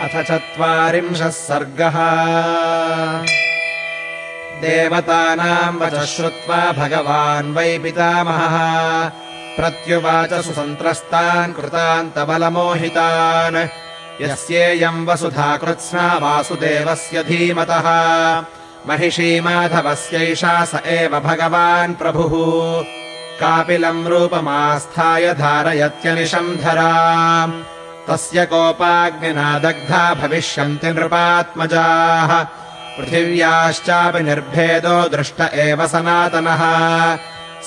अथ चत्वारिंशः सर्गः। देवतानाम् वचः श्रुत्वा भगवान् वै पितामहः। प्रत्युवाच सुसन्त्रस्तान् कृतान्तबलमोहितान् यस्येयम् वसुधा कृत्स्ना वासुदेवस्य धीमतः। महिषी माधवस्यैषा स एव भगवान् प्रभुः। कापिलम् रूपमास्थाय धारयत्यनिशम् धरा तस्य कोपाग्निना दग्धा भविष्यन्ति नृपात्मजाः। पृथिव्याश्चापि निर्भेदो दृष्ट एव सनातनः।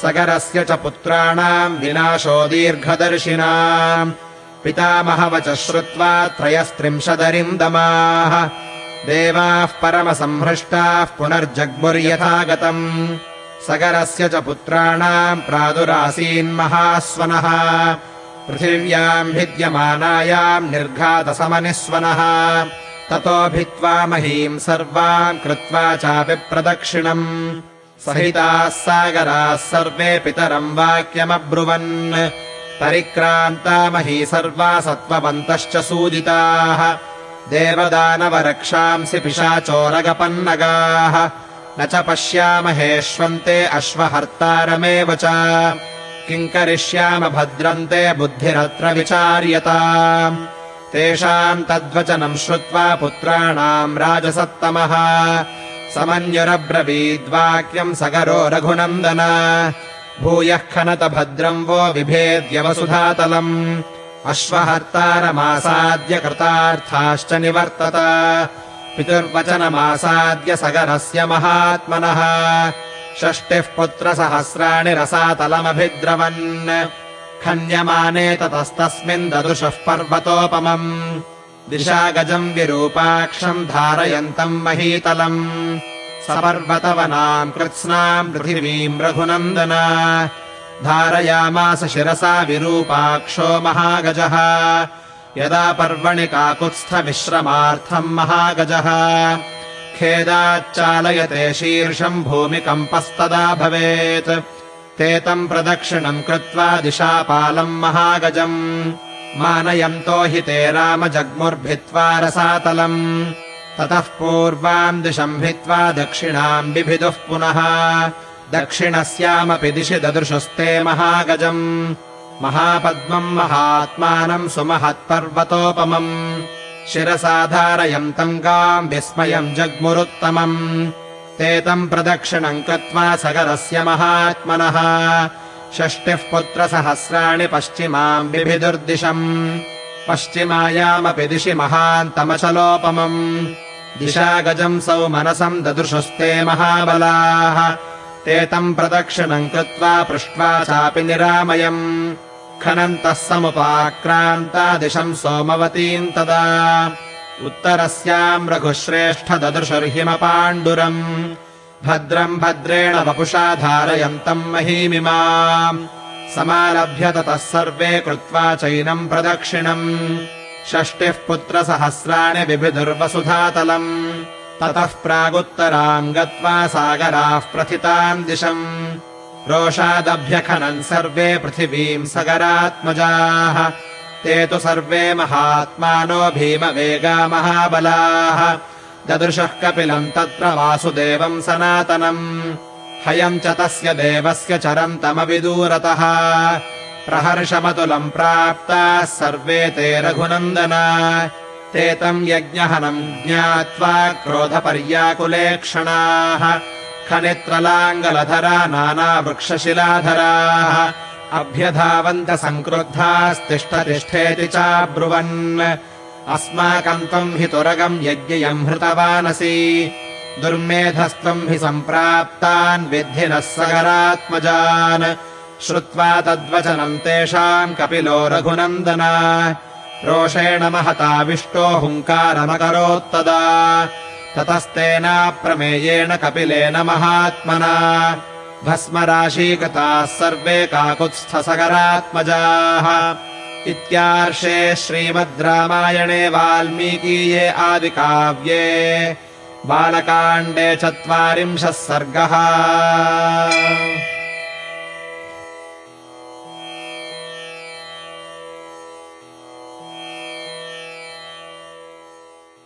सगरस्य च पुत्राणाम् विनाशो दीर्घदर्शिना पितामहवच श्रुत्वा त्रयस्त्रिंशदरिन्दमाः देवाः परमसंहृष्टाः पुनर्जग्मुर्यथा गतम् सगरस्य च पुत्राणाम् प्रादुरासीन्महास्वनः पृथिव्याम् भिद्यमानायाम् निर्घातसमनिस्वनः। ततो भित्त्वा महीम् सर्वाम् कृत्वा चापि प्रदक्षिणम्। सहिताः सागराः सर्वे पितरम् वाक्यमब्रुवन्। परिक्रान्ता मही सर्वा सत्त्ववन्तश्च सूदिताः देवदानवरक्षांसि पिशाचोरगपन्नगाः न च पश्यामहेष्वन्ते अश्वहर्तारमेव च किम् करिष्याम भद्रन्ते बुद्धिरत्र विचार्यता। तेषाम् तद्वचनम् श्रुत्वा पुत्राणाम् राजसत्तमः। समन्युरब्रवीद्वाक्यम् सगरो रघुनन्दन। भूयः खनत भद्रम् वो विभेद्य वसुधातलम्। अश्वहर्तारमासाद्य कृतार्थाश्च निवर्तत। पितुर्वचनमासाद्य सगरस्य महात्मनः षष्टिः पुत्रसहस्राणि रसातलमभिद्रवन्। खन्यमाने ततस्तस्मिन् ददृशः पर्वतोपमम्। दिशा गजम् विरूपाक्षम् धारयन्तम् महीतलम्। सपर्वतवनाम् कृत्स्नाम् पृथिवीम् रघुनन्दन। धारयामास शिरसा विरूपाक्षो महागजः। यदा पर्वणि काकुत्स्थविश्रमार्थम् महागजः खेदाच्चालयते शीर्षम् भूमिकम्पस्तदा भवेत्। ते तम् प्रदक्षिणम् कृत्वा दिशापालम् महागजम्। मानयन्तो हि ते राम जग्मुर्भित्त्वा रसातलम्। ततः पूर्वाम् दिशम् भित्त्वा दक्षिणाम् बिभिदुः पुनः। दक्षिणस्यामपि दिशि ददृशुस्ते महागजम्। महापद्मम् महात्मानम् सुमहत्पर्वतोपमम् शिरसाधारयन्तम् गाम् विस्मयम् जग्मुरुत्तमम्। ते तम् प्रदक्षिणम् कृत्वा सगरस्य महात्मनः। षष्टिः पुत्रसहस्राणि पश्चिमाम् बिभिदुर्दिशम्। पश्चिमायामपि दिशि महान्तमचलोपमम् दिशा गजम् सौ मनसम् ददृशुस्ते महाबलाः। ते तम् प्रदक्षिणम् कृत्वा पृष्ट्वा चापि निरामयम् खनन्तः समुपाक्रान्ता दिशम् सोमवतीम् तदा। उत्तरस्याम् रघुश्रेष्ठ ददृशुर्हिमपाण्डुरम् भद्रम् भद्रेण वपुषा धारयन्तम् महीमिमाम् समालभ्य ततः सर्वे कृत्वा चैनम् प्रदक्षिणम्। षष्टिः पुत्रसहस्राणि बिभिदुर्वसुधातलम् ततः प्रागुत्तराम् गत्वा सागराः प्रथिताम् दिशम् रोषादभ्यखनन् सर्वे पृथिवीम् सगरात्मजाः। ते तु सर्वे महात्मानो भीमवेगा महाबलाः। ददृशः कपिलम् तत्र वासुदेवम् सनातनम्। हयम् च तस्य देवस्य चरन्तमविदूरतः प्रहर्षमतुलम् प्राप्ताः सर्वे ते रघुनन्दन। ते तम् यज्ञहनम् ज्ञात्वा क्रोधपर्याकुले क्षणाः खनित्रलाङ्गलधरा नानावृक्षशिलाधराः। अभ्यधावन्त सङ्क्रुद्धास्तिष्ठतिष्ठेति चाब्रुवन्। अस्माकम् त्वम् हि तुरगम् यज्ञयम् हृतवानसि। दुर्मेधस्त्वम् हि सम्प्राप्तान् विद्धि नः सगरात्मजान्। श्रुत्वा तद्वचनम् तेषाम् कपिलो रघुनन्दन। रोषेण महताविष्टो हुङ्कारमकरोत्तदा ततस्तेनाप्रमेयेण कपिलेन महात्मना। भस्मराशीकृताः सर्वे काकुत्स्थसगरात्मजाः। इत्यार्षे श्रीमद् रामायणे वाल्मीकीये आदिकाव्ये। बालकाण्डे चत्वारिंशः सर्गः